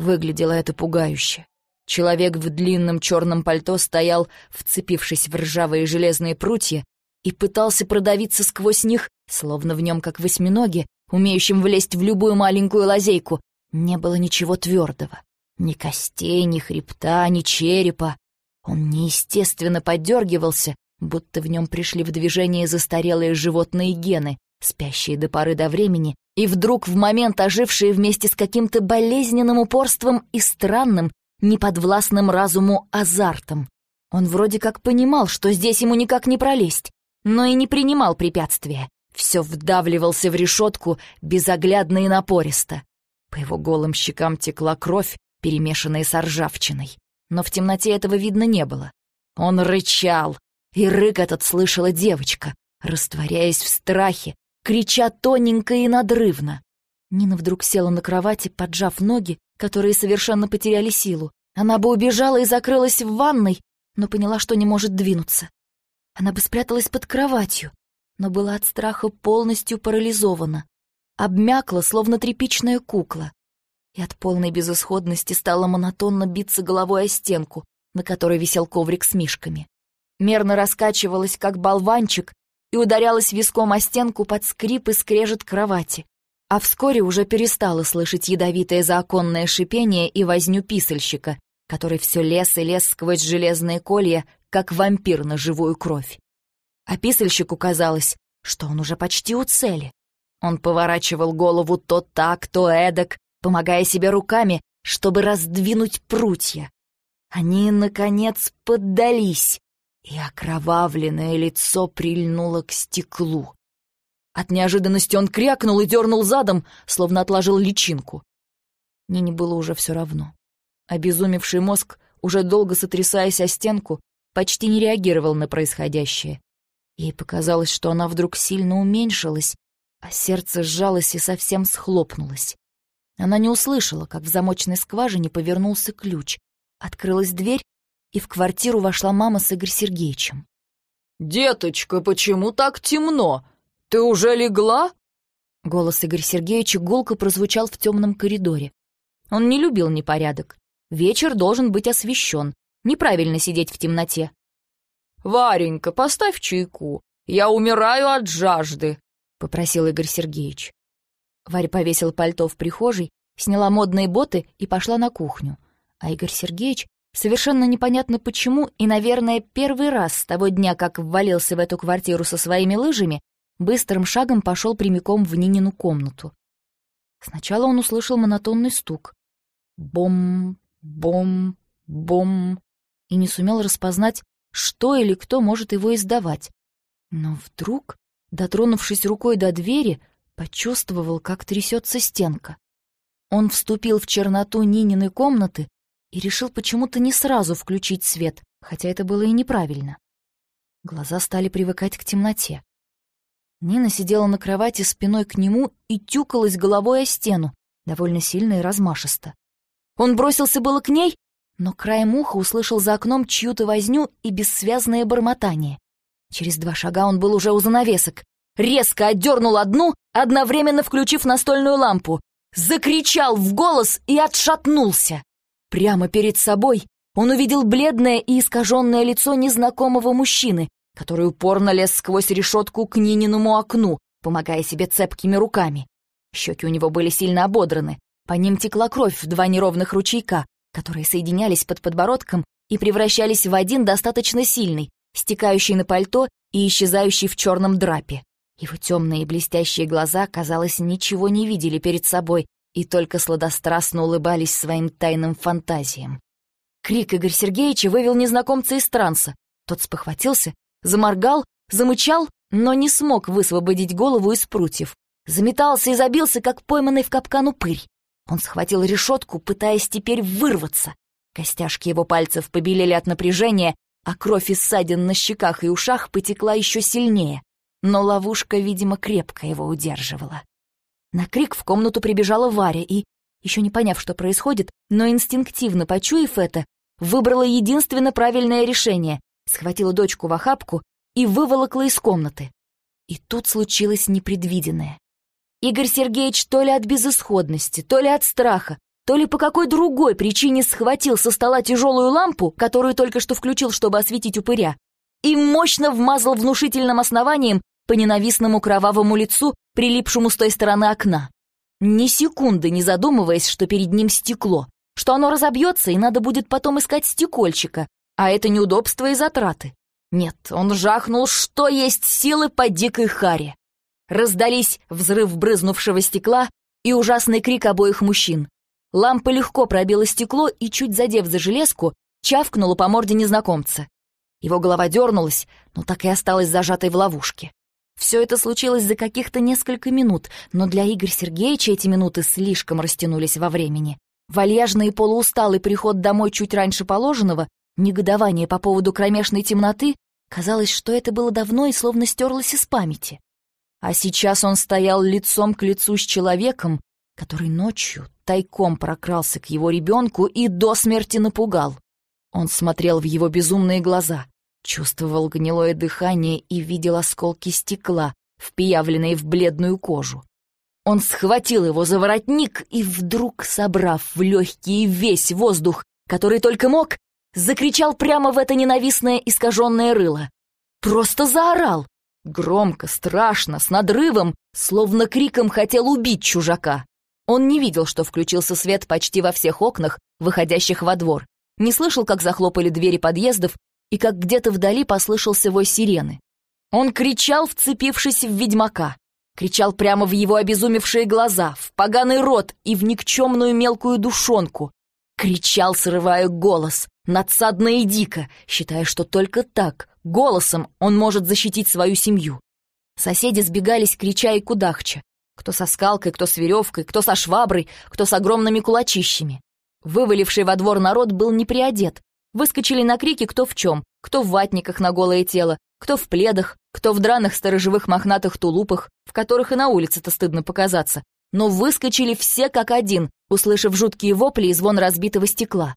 Выглядело это пугающе. Человек в длинном черном пальто стоял, вцепившись в ржавые железные прутья, и пытался продавиться сквозь них, словно в нем, как восьминоги, умеющим влезть в любую маленькую лазейку, не было ничего твердого. Ни костей, ни хребта, ни черепа. Он неестественно подергивался, будто в нем пришли в движение застарелые животные гены, спящие до поры до времени, и вдруг в момент ожившие вместе с каким-то болезненным упорством и странным, неподвластным разуму азартом. Он вроде как понимал, что здесь ему никак не пролезть, но и не принимал препятствия. Все вдавливался в решетку безоглядно и напористо. По его голым щекам текла кровь, перемешанная с ржавчиной. Но в темноте этого видно не было. Он рычал, и рык этот слышала девочка, растворяясь в страхе, крича тоненько и надрывно. Нина вдруг села на кровати, поджав ноги, которые совершенно потеряли силу. Она бы убежала и закрылась в ванной, но поняла, что не может двинуться. Она бы спряталась под кроватью, но была от страха полностью парализована. Обмякла, словно тряпичная кукла. И от полной безысходности стала монотонно биться головой о стенку, на которой висел коврик с мишками. Мерно раскачивалась, как болванчик, и ударялась виском о стенку под скрип и скрежет кровати. А вскоре уже перестала слышать ядовитое заоконное шипение и возню писальщика, который все лез и лез сквозь железные колья, как вампир на живую кровь. А писальщику казалось, что он уже почти у цели. Он поворачивал голову то так, то эдак, помогая себе руками, чтобы раздвинуть прутья. Они, наконец, поддались, и окровавленное лицо прильнуло к стеклу. От неожиданности он крякнул и дернул задом, словно отложил личинку. Нине было уже все равно. Обезумевший мозг, уже долго сотрясаясь о стенку, почти не реагировал на происходящее. Ей показалось, что она вдруг сильно уменьшилась, а сердце сжалось и совсем схлопнулось. Она не услышала, как в замочной скважине повернулся ключ. Открылась дверь, и в квартиру вошла мама с Игорь Сергеевичем. «Деточка, почему так темно? Ты уже легла?» Голос Игоря Сергеевича гулко прозвучал в темном коридоре. Он не любил непорядок. Вечер должен быть освещен. Неправильно сидеть в темноте. «Варенька, поставь чайку. Я умираю от жажды», — попросил Игорь Сергеевич. Варя повесила пальто в прихожей, сняла модные боты и пошла на кухню. А Игорь Сергеевич Совершенно непонятно почему, и, наверное, первый раз с того дня, как ввалился в эту квартиру со своими лыжами, быстрым шагом пошел прямиком в Нинину комнату. Сначала он услышал монотонный стук. Бом, бом, бом, и не сумел распознать, что или кто может его издавать. Но вдруг, дотронувшись рукой до двери, почувствовал, как трясется стенка. Он вступил в черноту Нининой комнаты, и решил почему-то не сразу включить свет, хотя это было и неправильно. Глаза стали привыкать к темноте. Нина сидела на кровати спиной к нему и тюкалась головой о стену, довольно сильно и размашисто. Он бросился было к ней, но краем уха услышал за окном чью-то возню и бессвязное бормотание. Через два шага он был уже у занавесок. Резко отдернул одну, одновременно включив настольную лампу. Закричал в голос и отшатнулся. Прямо перед собой он увидел бледное и искаженное лицо незнакомого мужчины, который упорно лез сквозь решетку к Нининому окну, помогая себе цепкими руками. Щеки у него были сильно ободраны, по ним текла кровь в два неровных ручейка, которые соединялись под подбородком и превращались в один достаточно сильный, стекающий на пальто и исчезающий в черном драпе. Его темные блестящие глаза, казалось, ничего не видели перед собой, и только сладострастно улыбались своим тайным фантазиям. Крик Игорь Сергеевича вывел незнакомца из транса. Тот спохватился, заморгал, замычал, но не смог высвободить голову из прутьев. Заметался и забился, как пойманный в капкан упырь. Он схватил решетку, пытаясь теперь вырваться. Костяшки его пальцев побелели от напряжения, а кровь из ссадин на щеках и ушах потекла еще сильнее. Но ловушка, видимо, крепко его удерживала. На крик в комнату прибежала Варя и, еще не поняв, что происходит, но инстинктивно почуяв это, выбрала единственно правильное решение, схватила дочку в охапку и выволокла из комнаты. И тут случилось непредвиденное. Игорь Сергеевич то ли от безысходности, то ли от страха, то ли по какой другой причине схватил со стола тяжелую лампу, которую только что включил, чтобы осветить упыря, и мощно вмазал внушительным основанием по ненавистному кровавому лицу, прилипшему с той стороны окна. Ни секунды не задумываясь, что перед ним стекло, что оно разобьется и надо будет потом искать стекольчика, а это неудобство и затраты. Нет, он жахнул, что есть силы по дикой харе. Раздались взрыв брызнувшего стекла и ужасный крик обоих мужчин. Лампа легко пробила стекло и, чуть задев за железку, чавкнула по морде незнакомца. Его голова дернулась, но так и осталась зажатой в ловушке. Все это случилось за каких-то несколько минут, но для Игоря Сергеевича эти минуты слишком растянулись во времени. Вальяжный и полуусталый приход домой чуть раньше положенного, негодование по поводу кромешной темноты, казалось, что это было давно и словно стерлось из памяти. А сейчас он стоял лицом к лицу с человеком, который ночью тайком прокрался к его ребенку и до смерти напугал. Он смотрел в его безумные глаза, чувствовал гнилое дыхание и видел осколки стекла, впиявленные в бледную кожу. Он схватил его за воротник и вдруг, собрав в легкий весь воздух, который только мог, закричал прямо в это ненавистное искаженное рыло. Просто заорал. Громко, страшно, с надрывом, словно криком хотел убить чужака. Он не видел, что включился свет почти во всех окнах, выходящих во двор. Не слышал, как захлопали двери подъездов и как где-то вдали послышался вой сирены. Он кричал, вцепившись в ведьмака. Кричал прямо в его обезумевшие глаза, в поганый рот и в никчемную мелкую душонку. Кричал, срывая голос, надсадно и дико, считая, что только так, голосом, он может защитить свою семью. Соседи сбегались, крича и кудахча. Кто со скалкой, кто с веревкой, кто со шваброй, кто с огромными кулачищами. Вываливший во двор народ был не приодет. Выскочили на крики кто в чем, кто в ватниках на голое тело, кто в пледах, кто в драных сторожевых мохнатых тулупах, в которых и на улице-то стыдно показаться. Но выскочили все как один, услышав жуткие вопли и звон разбитого стекла.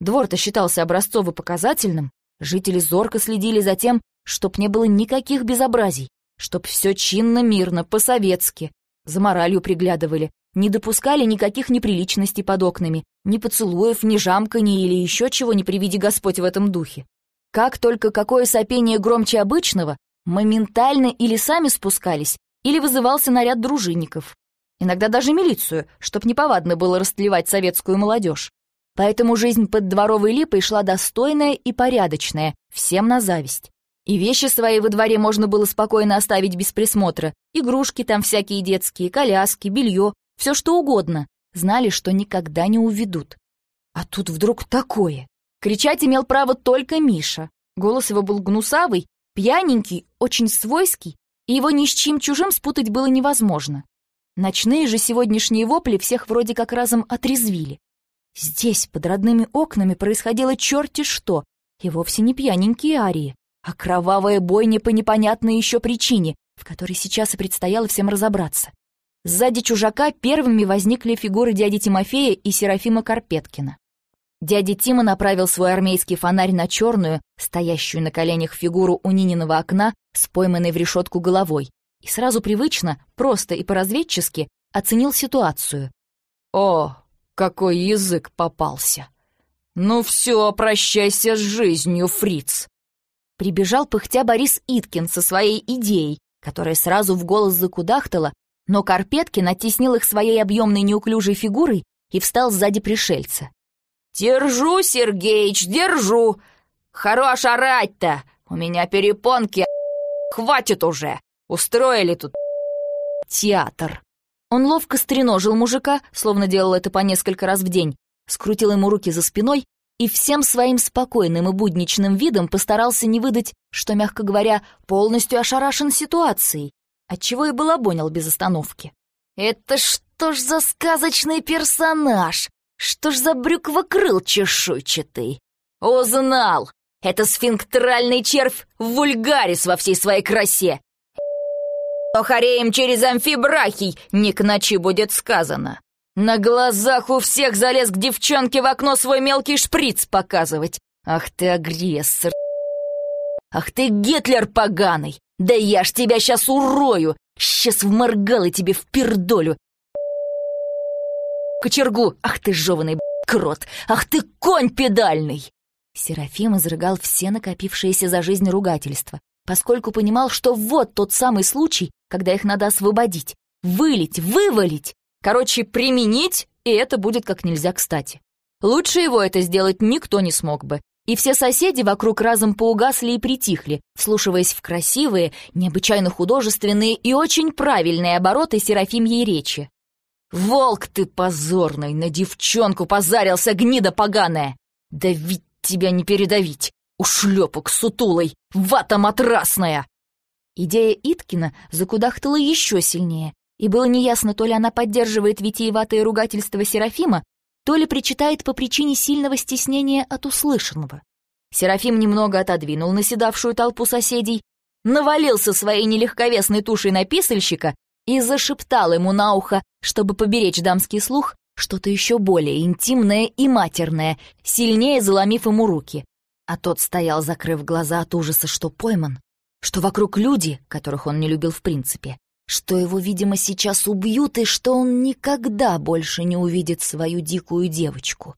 Двор-то считался образцово-показательным. Жители зорко следили за тем, чтоб не было никаких безобразий, чтоб все чинно-мирно, по-советски, за моралью приглядывали, не допускали никаких неприличностей под окнами, ни поцелуев, ни жамканий или еще чего не приведи Господь в этом духе. Как только какое сопение громче обычного, моментально или сами спускались, или вызывался наряд дружинников. Иногда даже милицию, чтоб неповадно было растлевать советскую молодежь. Поэтому жизнь под дворовой липой шла достойная и порядочная, всем на зависть. И вещи свои во дворе можно было спокойно оставить без присмотра. Игрушки там всякие детские, коляски, белье, все что угодно. Знали, что никогда не уведут. А тут вдруг такое. Кричать имел право только Миша. Голос его был гнусавый, пьяненький, очень свойский, и его ни с чем чужим спутать было невозможно. Ночные же сегодняшние вопли всех вроде как разом отрезвили. Здесь, под родными окнами, происходило черти что, и вовсе не пьяненькие арии, а кровавая бойня по непонятной еще причине, в которой сейчас и предстояло всем разобраться. Сзади чужака первыми возникли фигуры дяди Тимофея и Серафима Карпеткина. Дядя Тима направил свой армейский фонарь на черную, стоящую на коленях фигуру у Нининого окна с пойманной в решетку головой, и сразу привычно, просто и по-разведчески оценил ситуацию. «О, какой язык попался! Ну все, прощайся с жизнью, фриц!» Прибежал пыхтя Борис Иткин со своей идеей, которая сразу в голос закудахтала, но Карпеткин оттеснил их своей объемной неуклюжей фигурой и встал сзади пришельца. «Держу, Сергеич, держу! Хорош орать-то! У меня перепонки, хватит уже! Устроили тут театр!» Он ловко стреножил мужика, словно делал это по несколько раз в день, скрутил ему руки за спиной и всем своим спокойным и будничным видом постарался не выдать, что, мягко говоря, полностью ошарашен ситуацией, отчего и балабонил без остановки. «Это что ж за сказочный персонаж? Что ж за брюквокрыл чешуйчатый? Узнал! Это сфинктеральный червь вульгарис во всей своей красе! Охареем через амфибрахий, не к ночи будет сказано!» На глазах у всех залез к девчонке в окно свой мелкий шприц показывать. Ах ты агрессор. Ах ты Гитлер поганый. Да я ж тебя сейчас урою. Сейчас вморгала тебе в пердолю. кочергу! Ах ты жеванный крот! Ах ты конь педальный!» Серафим изрыгал все накопившиеся за жизнь ругательства, поскольку понимал, что вот тот самый случай, когда их надо освободить, вылить, вывалить, короче, применить, и это будет как нельзя кстати. Лучше его это сделать никто не смог бы, и все соседи вокруг разом поугасли и притихли, вслушиваясь в красивые, необычайно художественные и очень правильные обороты Серафимьей речи. «Волк ты позорный, на девчонку позарился, гнида поганая! Давить тебя не передавить! Ушлепок сутулый, вата матрасная!» Идея Иткина закудахтала еще сильнее, и было неясно, то ли она поддерживает витиеватое ругательство Серафима, то ли причитает по причине сильного стеснения от услышанного. Серафим немного отодвинул наседавшую толпу соседей, навалился своей нелегковесной тушей на писальщика и зашептал ему на ухо, чтобы поберечь дамский слух, что-то еще более интимное и матерное, сильнее заломив ему руки. А тот стоял, закрыв глаза от ужаса, что пойман, что вокруг люди, которых он не любил в принципе, что его, видимо, сейчас убьют и что он никогда больше не увидит свою дикую девочку.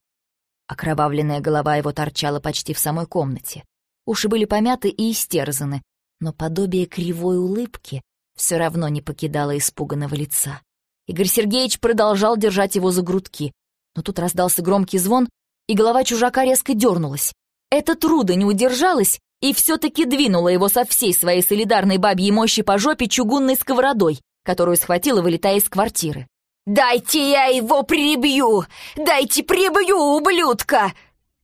Окровавленная голова его торчала почти в самой комнате. Уши были помяты и истерзаны, но подобие кривой улыбки все равно не покидало испуганного лица. Игорь Сергеевич продолжал держать его за грудки, но тут раздался громкий звон, и голова чужака резко дернулась. Эта труда не удержалась и все-таки двинула его со всей своей солидарной бабьей мощи по жопе чугунной сковородой, которую схватила, вылетая из квартиры. «Дайте я его прибью! Дайте прибью, ублюдка!»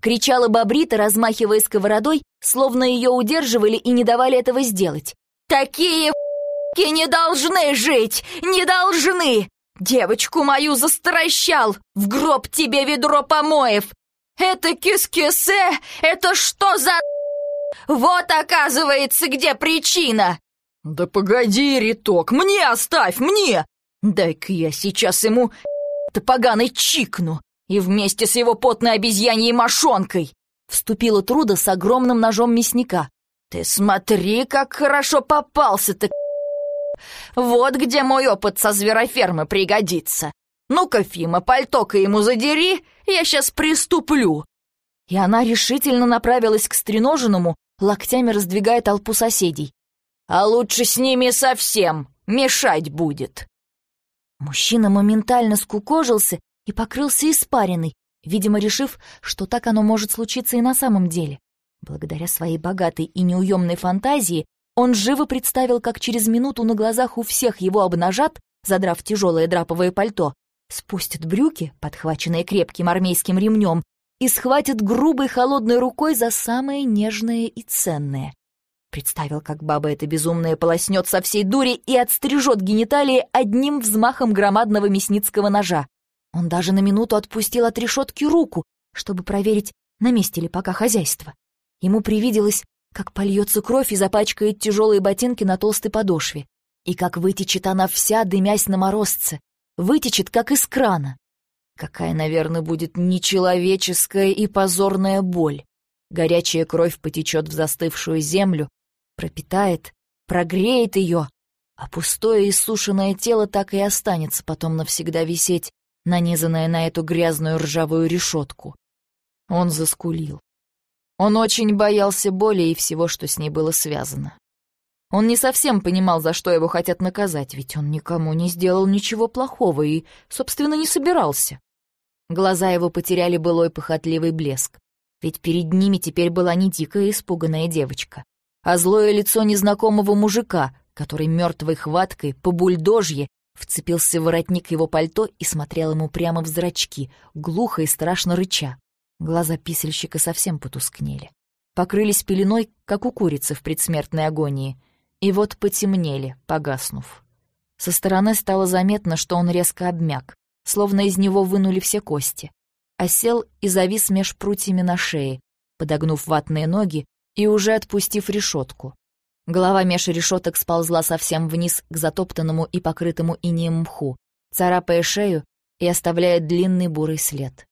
кричала Бобрита, размахивая сковородой, словно ее удерживали и не давали этого сделать. «Такие ***ки не должны жить! Не должны! Девочку мою застращал! В гроб тебе ведро помоев! Это кис-кисе? Это что за вот, оказывается, где причина!» «Да погоди, Риток, мне оставь, мне! Дай-ка я сейчас ему поганый чикну и вместе с его потной обезьяньей мошонкой!» Вступила Труда с огромным ножом мясника. «Ты смотри, как хорошо попался-то, Вот где мой опыт со зверофермы пригодится. Ну-ка, Фима, пальто-ка ему задери, я сейчас приступлю!» И она решительно направилась к стреноженному, локтями раздвигая толпу соседей. «А лучше с ними совсем, мешать будет!» Мужчина моментально скукожился и покрылся испариной, видимо, решив, что так оно может случиться и на самом деле. Благодаря своей богатой и неуемной фантазии он живо представил, как через минуту на глазах у всех его обнажат, задрав тяжелое драповое пальто, спустят брюки, подхваченные крепким армейским ремнем, и схватит грубой холодной рукой за самое нежное и ценное. Представил, как баба эта безумная полоснет со всей дури и отстрижет гениталии одним взмахом громадного мясницкого ножа. Он даже на минуту отпустил от решетки руку, чтобы проверить, на месте ли пока хозяйство. Ему привиделось, как польется кровь и запачкает тяжелые ботинки на толстой подошве, и как вытечет она вся, дымясь на морозце, вытечет, как из крана. Какая, наверное, будет нечеловеческая и позорная боль. Горячая кровь потечет в застывшую землю, пропитает, прогреет ее, а пустое и сушеное тело так и останется потом навсегда висеть, нанизанное на эту грязную ржавую решетку. Он заскулил. Он очень боялся боли и всего, что с ней было связано. Он не совсем понимал, за что его хотят наказать, ведь он никому не сделал ничего плохого и, собственно, не собирался. Глаза его потеряли былой похотливый блеск. Ведь перед ними теперь была не дикая испуганная девочка, а злое лицо незнакомого мужика, который мертвой хваткой по бульдожье вцепился в воротник его пальто и смотрел ему прямо в зрачки, глухо и страшно рыча. Глаза писельщика совсем потускнели. Покрылись пеленой, как у курицы в предсмертной агонии, и вот потемнели, погаснув. Со стороны стало заметно, что он резко обмяк, словно из него вынули все кости. Осел и завис меж прутьями на шее, подогнув ватные ноги и уже отпустив решетку. Голова меж решеток сползла совсем вниз к затоптанному и покрытому инеем мху, царапая шею и оставляя длинный бурый след.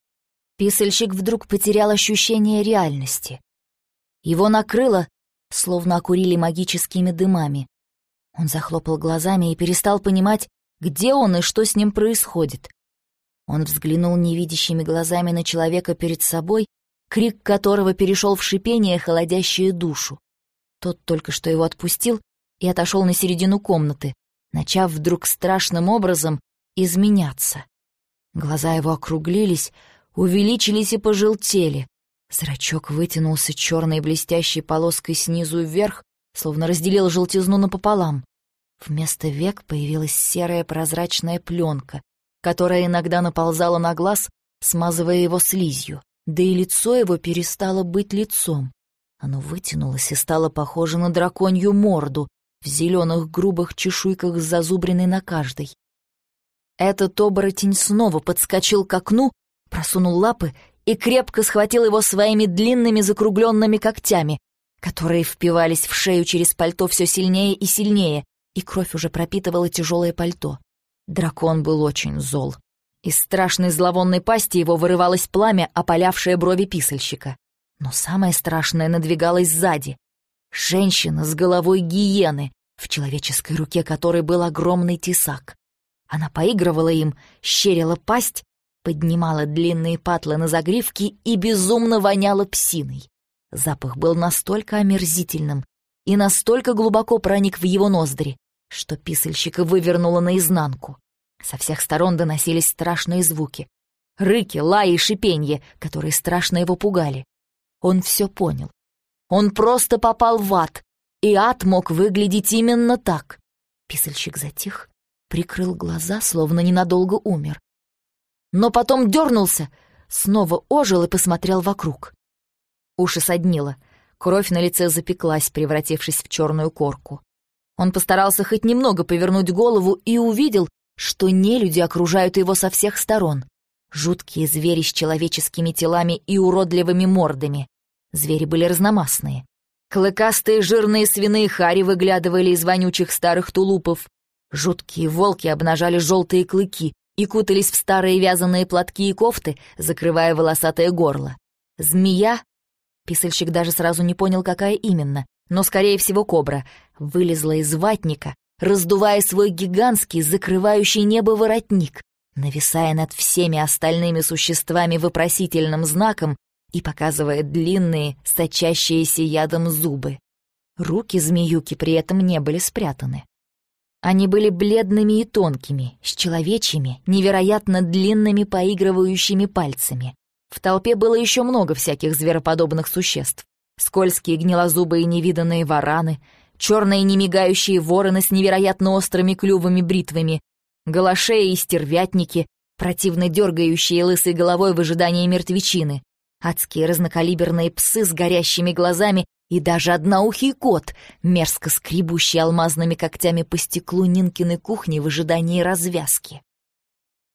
Писальщик вдруг потерял ощущение реальности. Его накрыло, словно окурили магическими дымами. Он захлопал глазами и перестал понимать, где он и что с ним происходит. Он взглянул невидящими глазами на человека перед собой, крик которого перешел в шипение, холодящее душу. Тот только что его отпустил и отошел на середину комнаты, начав вдруг страшным образом изменяться. Глаза его округлились, увеличились и пожелтели. Зрачок вытянулся черной блестящей полоской снизу вверх, словно разделил желтизну напополам. Вместо век появилась серая прозрачная пленка, которая иногда наползала на глаз, смазывая его слизью, да и лицо его перестало быть лицом. Оно вытянулось и стало похоже на драконью морду в зеленых грубых чешуйках с на каждой. Этот оборотень снова подскочил к окну, просунул лапы и крепко схватил его своими длинными закругленными когтями, которые впивались в шею через пальто все сильнее и сильнее, и кровь уже пропитывала тяжелое пальто. Дракон был очень зол. Из страшной зловонной пасти его вырывалось пламя, опалявшее брови писальщика. Но самое страшное надвигалось сзади. Женщина с головой гиены, в человеческой руке которой был огромный тесак. Она поигрывала им, щерила пасть, поднимала длинные патлы на загривке и безумно воняла псиной. Запах был настолько омерзительным и настолько глубоко проник в его ноздри, что писальщика вывернуло наизнанку. Со всех сторон доносились страшные звуки. Рыки, лаи и шипенье, которые страшно его пугали. Он все понял. Он просто попал в ад, и ад мог выглядеть именно так. Писальщик затих, прикрыл глаза, словно ненадолго умер. Но потом дернулся, снова ожил и посмотрел вокруг. Уши соднило, кровь на лице запеклась, превратившись в черную корку. Он постарался хоть немного повернуть голову и увидел, что нелюди окружают его со всех сторон. Жуткие звери с человеческими телами и уродливыми мордами. Звери были разномастные. Клыкастые жирные свиные хари выглядывали из вонючих старых тулупов. Жуткие волки обнажали желтые клыки и кутались в старые вязаные платки и кофты, закрывая волосатое горло. Змея... Писальщик даже сразу не понял, какая именно, но, скорее всего, кобра, вылезла из ватника, раздувая свой гигантский, закрывающий небо воротник, нависая над всеми остальными существами вопросительным знаком и показывая длинные, сочащиеся ядом зубы. Руки змеюки при этом не были спрятаны. Они были бледными и тонкими, с человечьими, невероятно длинными поигрывающими пальцами. В толпе было еще много всяких звероподобных существ. Скользкие гнилозубые невиданные вараны, черные немигающие вороны с невероятно острыми клювами бритвами, галашеи и стервятники, противно дергающие лысой головой в ожидании мертвечины, адские разнокалиберные псы с горящими глазами и даже одноухий кот, мерзко скребущий алмазными когтями по стеклу Нинкиной кухни в ожидании развязки.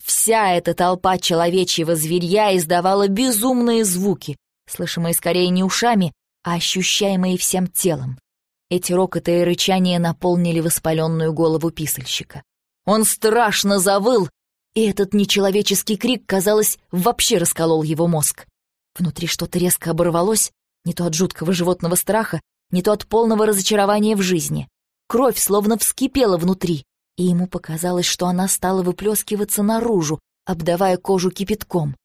Вся эта толпа человечьего зверья издавала безумные звуки, слышимые скорее не ушами, а ощущаемые всем телом. Эти рокоты и рычания наполнили воспаленную голову писальщика. Он страшно завыл, и этот нечеловеческий крик, казалось, вообще расколол его мозг. Внутри что-то резко оборвалось, не то от жуткого животного страха, не то от полного разочарования в жизни. Кровь словно вскипела внутри, и ему показалось, что она стала выплескиваться наружу, обдавая кожу кипятком.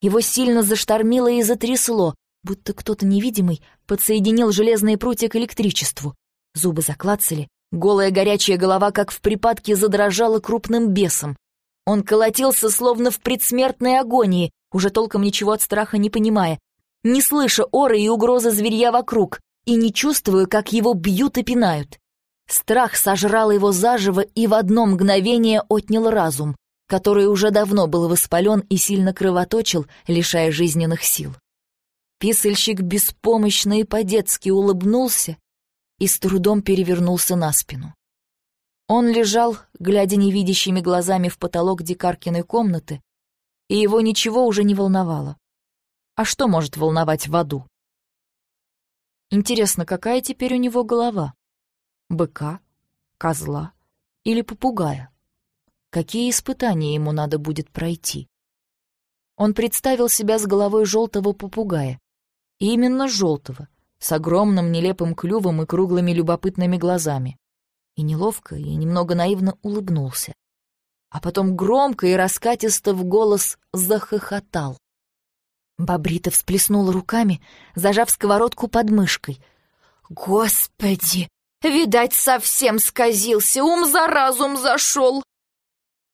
Его сильно заштормило и затрясло, будто кто-то невидимый подсоединил железные прутья к электричеству. Зубы заклацали, голая горячая голова, как в припадке, задрожала крупным бесом. Он колотился, словно в предсмертной агонии, уже толком ничего от страха не понимая, не слыша оры и угрозы зверья вокруг, и не чувствуя, как его бьют и пинают. Страх сожрал его заживо и в одно мгновение отнял разум, который уже давно был воспален и сильно кровоточил, лишая жизненных сил. Писальщик беспомощно и по-детски улыбнулся и с трудом перевернулся на спину. Он лежал, глядя невидящими глазами в потолок дикаркиной комнаты, и его ничего уже не волновало. А что может волновать в аду? Интересно, какая теперь у него голова? Быка, козла или попугая? Какие испытания ему надо будет пройти? Он представил себя с головой желтого попугая, именно желтого, с огромным нелепым клювом и круглыми любопытными глазами. И неловко, и немного наивно улыбнулся. а потом громко и раскатисто в голос захохотал. Бобрита всплеснула руками, зажав сковородку под мышкой. «Господи! Видать, совсем сказился, ум за разум зашел!»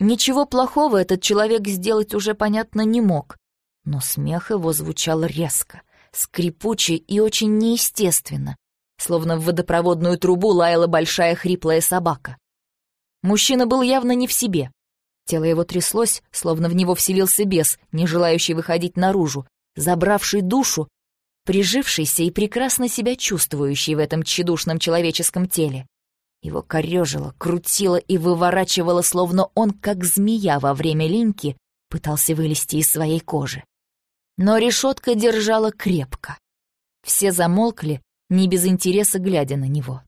Ничего плохого этот человек сделать уже, понятно, не мог, но смех его звучал резко, скрипуче и очень неестественно, словно в водопроводную трубу лаяла большая хриплая собака. Мужчина был явно не в себе. Тело его тряслось, словно в него вселился бес, не желающий выходить наружу, забравший душу, прижившийся и прекрасно себя чувствующий в этом тщедушном человеческом теле. Его корёжило, крутило и выворачивало, словно он, как змея во время линьки, пытался вылезти из своей кожи. Но решетка держала крепко. Все замолкли, не без интереса глядя на него.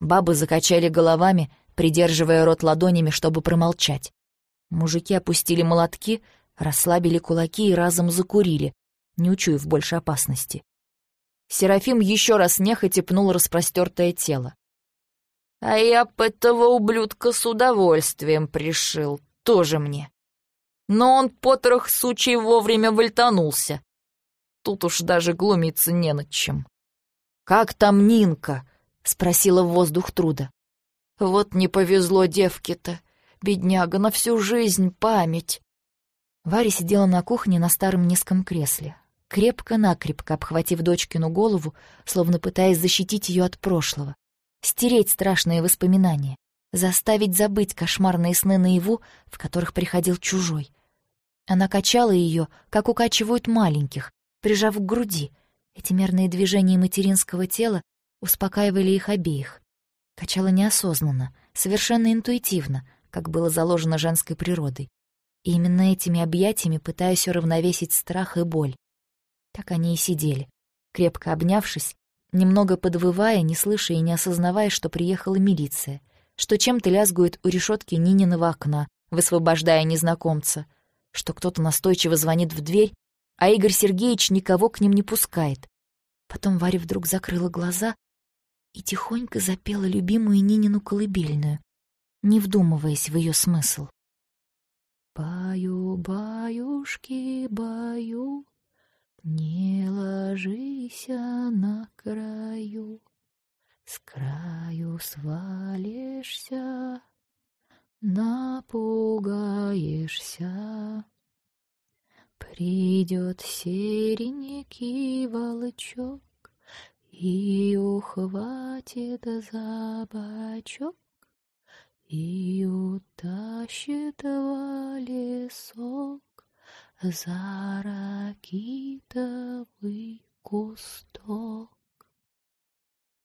Бабы закачали головами, придерживая рот ладонями, чтобы промолчать. Мужики опустили молотки, расслабили кулаки и разом закурили, не учуяв больше опасности. Серафим еще раз нехотя пнул распростертое тело. «А я б этого ублюдка с удовольствием пришил, тоже мне. Но он потрох сучий вовремя вальтанулся. Тут уж даже глумиться не над чем». «Как там Нинка?» — спросила в воздух Труда. «Вот не повезло девке-то. Бедняга, на всю жизнь память. Варя сидела на кухне на старом низком кресле, крепко-накрепко обхватив дочкину голову, словно пытаясь защитить ее от прошлого, стереть страшные воспоминания, заставить забыть кошмарные сны наяву, в которых приходил чужой. Она качала ее, как укачивают маленьких, прижав к груди. Эти мерные движения материнского тела успокаивали их обеих. Качала неосознанно, совершенно интуитивно, как было заложено женской природой. И именно этими объятиями пытаясь уравновесить страх и боль. Так они и сидели, крепко обнявшись, немного подвывая, не слыша и не осознавая, что приехала милиция, что чем-то лязгует у решетки Нининого окна, высвобождая незнакомца, что кто-то настойчиво звонит в дверь, а Игорь Сергеевич никого к ним не пускает. Потом Варя вдруг закрыла глаза и тихонько запела любимую Нинину колыбельную, не вдумываясь в ее смысл. «Баю, баюшки, баю, не ложись на краю, с краю свалишься, напугаешься. Придет серенький волчок и ухватит за бочок и утащит в лесок за ракитовый кусток.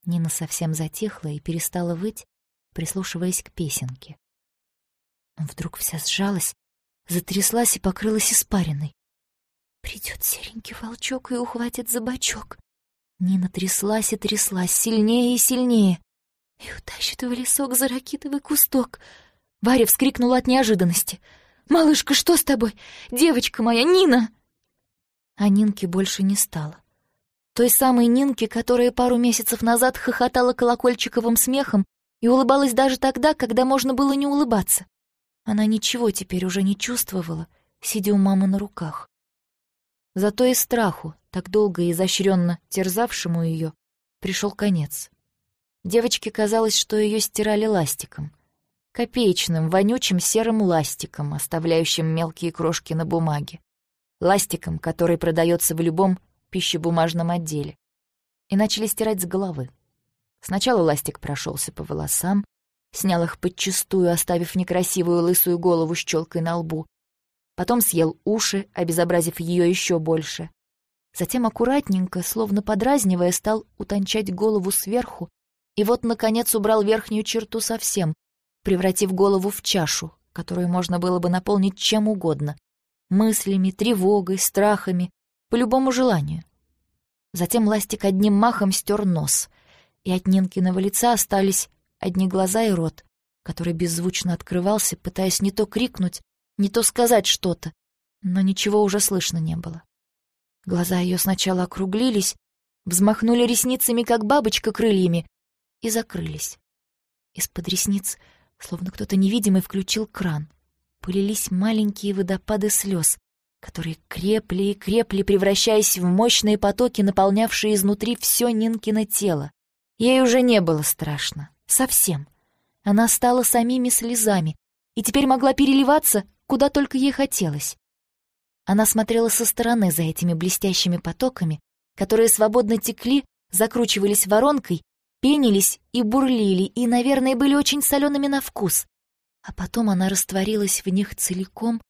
Нина совсем затихла и перестала выть, прислушиваясь к песенке. Вдруг вся сжалась, затряслась и покрылась испариной. Придет серенький волчок и ухватит за бочок. Нина тряслась и тряслась, сильнее и сильнее и утащит в лесок за ракитовый кусток. Варя вскрикнула от неожиданности. «Малышка, что с тобой? Девочка моя, Нина!» А Нинки больше не стало. Той самой Нинки, которая пару месяцев назад хохотала колокольчиковым смехом и улыбалась даже тогда, когда можно было не улыбаться. Она ничего теперь уже не чувствовала, сидя у мамы на руках. Зато и страху, так долго и изощренно терзавшему ее, пришел конец. Девочке казалось, что ее стирали ластиком. Копеечным, вонючим серым ластиком, оставляющим мелкие крошки на бумаге. Ластиком, который продается в любом пищебумажном отделе. И начали стирать с головы. Сначала ластик прошелся по волосам, снял их подчистую, оставив некрасивую лысую голову с челкой на лбу. Потом съел уши, обезобразив ее еще больше. Затем аккуратненько, словно подразнивая, стал утончать голову сверху и вот, наконец, убрал верхнюю черту совсем, превратив голову в чашу, которую можно было бы наполнить чем угодно — мыслями, тревогой, страхами, по любому желанию. Затем Ластик одним махом стер нос, и от Нинкиного лица остались одни глаза и рот, который беззвучно открывался, пытаясь не то крикнуть, не то сказать что-то, но ничего уже слышно не было. Глаза ее сначала округлились, взмахнули ресницами, как бабочка крыльями, и закрылись. Из-под ресниц, словно кто-то невидимый, включил кран. полились маленькие водопады слез, которые крепли и крепли, превращаясь в мощные потоки, наполнявшие изнутри все Нинкино тело. Ей уже не было страшно. Совсем. Она стала самими слезами и теперь могла переливаться, куда только ей хотелось. Она смотрела со стороны за этими блестящими потоками, которые свободно текли, закручивались воронкой, пенились и бурлили, и, наверное, были очень солеными на вкус. А потом она растворилась в них целиком,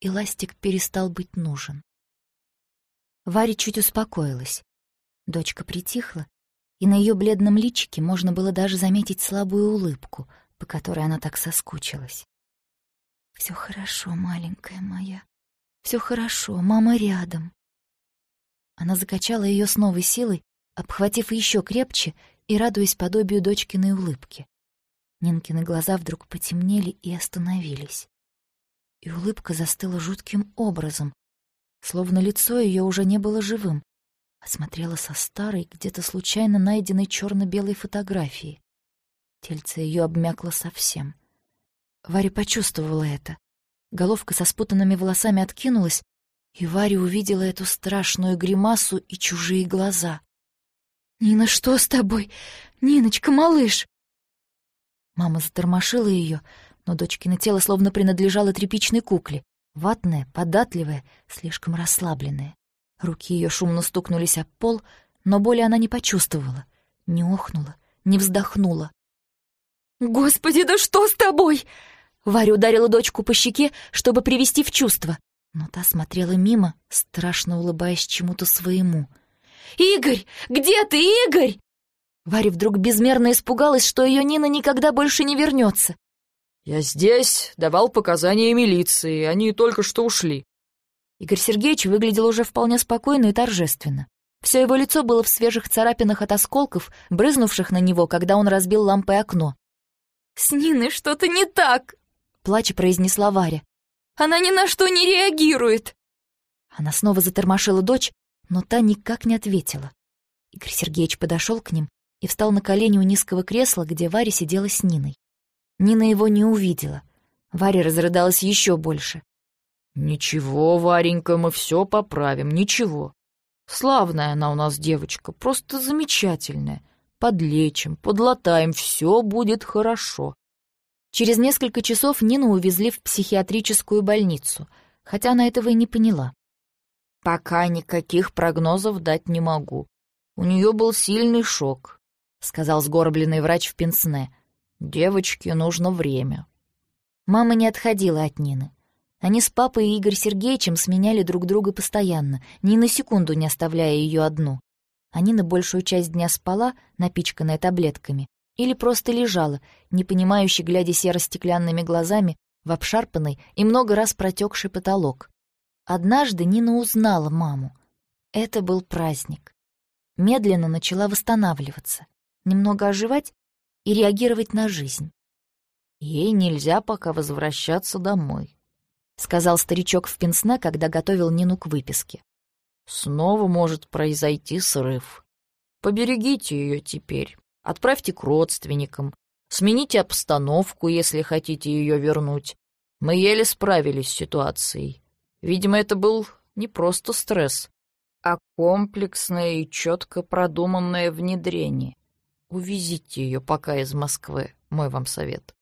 и ластик перестал быть нужен. Варя чуть успокоилась. Дочка притихла, и на ее бледном личике можно было даже заметить слабую улыбку, по которой она так соскучилась. «Все хорошо, маленькая моя», все хорошо, мама рядом. Она закачала ее с новой силой, обхватив еще крепче и радуясь подобию дочкиной улыбки. Нинкины глаза вдруг потемнели и остановились. И улыбка застыла жутким образом, словно лицо ее уже не было живым, а смотрела со старой, где-то случайно найденной черно-белой фотографии. Тельце ее обмякло совсем. Варя почувствовала это. Головка со спутанными волосами откинулась, и Варя увидела эту страшную гримасу и чужие глаза. «Нина, что с тобой? Ниночка, малыш!» Мама затормошила ее, но дочкино тело словно принадлежало тряпичной кукле, ватное, податливое, слишком расслабленное. Руки ее шумно стукнулись об пол, но боли она не почувствовала, не охнула, не вздохнула. «Господи, да что с тобой?» Варя ударила дочку по щеке, чтобы привести в чувство, но та смотрела мимо, страшно улыбаясь чему-то своему. «Игорь! Где ты, Игорь?» Варя вдруг безмерно испугалась, что ее Нина никогда больше не вернется. «Я здесь, давал показания милиции, они только что ушли». Игорь Сергеевич выглядел уже вполне спокойно и торжественно. Все его лицо было в свежих царапинах от осколков, брызнувших на него, когда он разбил лампой окно. «С Ниной что-то не так!» плача произнесла Варя. «Она ни на что не реагирует!» Она снова затормошила дочь, но та никак не ответила. Игорь Сергеевич подошел к ним и встал на колени у низкого кресла, где Варя сидела с Ниной. Нина его не увидела. Варя разрыдалась еще больше. «Ничего, Варенька, мы все поправим, ничего. Славная она у нас девочка, просто замечательная. Подлечим, подлатаем, все будет хорошо. Через несколько часов Нину увезли в психиатрическую больницу, хотя она этого и не поняла. «Пока никаких прогнозов дать не могу. У нее был сильный шок», — сказал сгорбленный врач в Пенсне. «Девочке нужно время». Мама не отходила от Нины. Они с папой и Игорь Сергеевичем сменяли друг друга постоянно, ни на секунду не оставляя ее одну. А Нина большую часть дня спала, напичканная таблетками, или просто лежала, непонимающе глядя серо-стеклянными глазами в обшарпанный и много раз протекший потолок. Однажды Нина узнала маму. Это был праздник. Медленно начала восстанавливаться, немного оживать и реагировать на жизнь. «Ей нельзя пока возвращаться домой», — сказал старичок в пенсне, когда готовил Нину к выписке. «Снова может произойти срыв. Поберегите ее теперь, Отправьте к родственникам. Смените обстановку, если хотите ее вернуть. Мы еле справились с ситуацией. Видимо, это был не просто стресс, а комплексное и четко продуманное внедрение. Увезите ее пока из Москвы, мой вам совет.